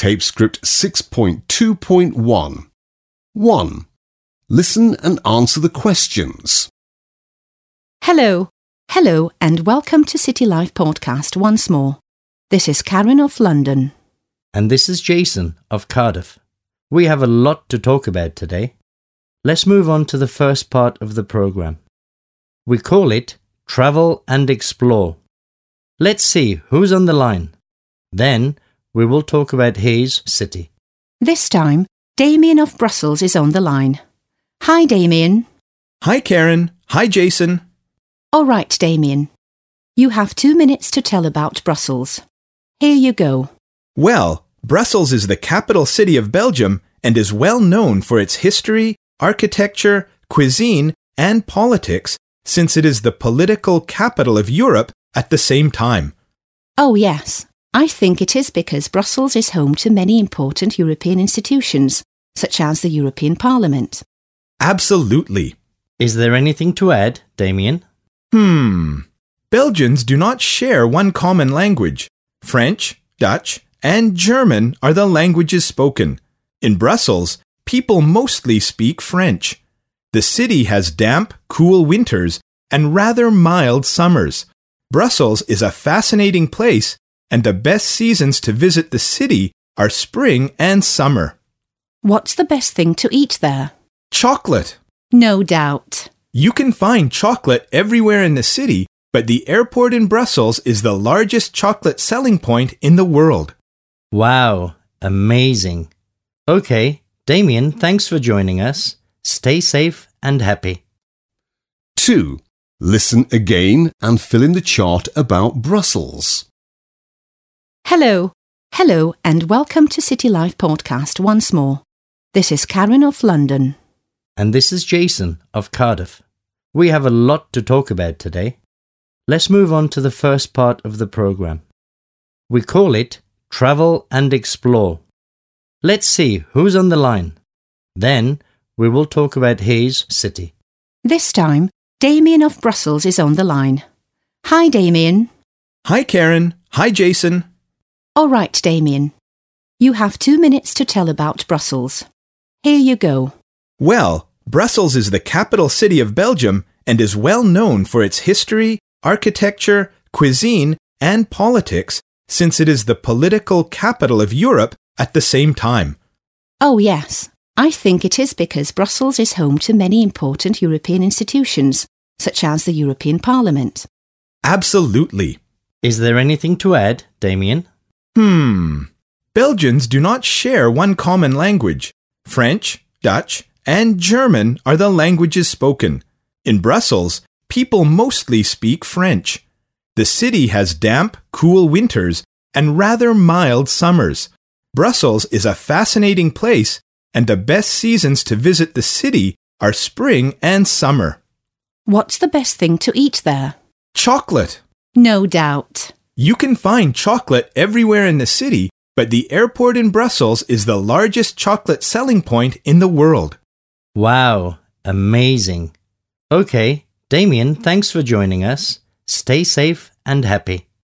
Tape Script 6.2.1. 1. Listen and answer the questions. Hello, hello, and welcome to City Life Podcast once more. This is Karen of London. And this is Jason of Cardiff. We have a lot to talk about today. Let's move on to the first part of the program. We call it Travel and Explore. Let's see who's on the line. Then we will talk about Hayes City. This time, Damien of Brussels is on the line. Hi, Damien. Hi, Karen. Hi, Jason. All right, Damien. You have two minutes to tell about Brussels. Here you go. Well, Brussels is the capital city of Belgium and is well known for its history, architecture, cuisine, and politics since it is the political capital of Europe at the same time. Oh, yes. I think it is because Brussels is home to many important European institutions, such as the European Parliament. Absolutely. Is there anything to add, Damien? Hmm. Belgians do not share one common language. French, Dutch, and German are the languages spoken. In Brussels, people mostly speak French. The city has damp, cool winters and rather mild summers. Brussels is a fascinating place, and the best seasons to visit the city are spring and summer. What's the best thing to eat there? Chocolate. No doubt. You can find chocolate everywhere in the city, but the airport in Brussels is the largest chocolate selling point in the world. Wow, amazing. Okay, Damien, thanks for joining us. Stay safe and happy. 2. Listen again and fill in the chart about Brussels. Hello, hello, and welcome to City Life Podcast once more. This is Karen of London. And this is Jason of Cardiff. We have a lot to talk about today. Let's move on to the first part of the program. We call it Travel and Explore. Let's see who's on the line. Then we will talk about Hayes City. This time, Damien of Brussels is on the line. Hi, Damien. Hi, Karen. Hi, Jason. All right, Damien. You have two minutes to tell about Brussels. Here you go. Well, Brussels is the capital city of Belgium and is well known for its history, architecture, cuisine, and politics since it is the political capital of Europe at the same time. Oh, yes. I think it is because Brussels is home to many important European institutions, such as the European Parliament. Absolutely. Is there anything to add, Damien? Hmm. Belgians do not share one common language. French, Dutch, and German are the languages spoken. In Brussels, people mostly speak French. The city has damp, cool winters and rather mild summers. Brussels is a fascinating place, and the best seasons to visit the city are spring and summer. What's the best thing to eat there? Chocolate. No doubt. You can find chocolate everywhere in the city, but the airport in Brussels is the largest chocolate selling point in the world. Wow, amazing. Okay, Damien, thanks for joining us. Stay safe and happy.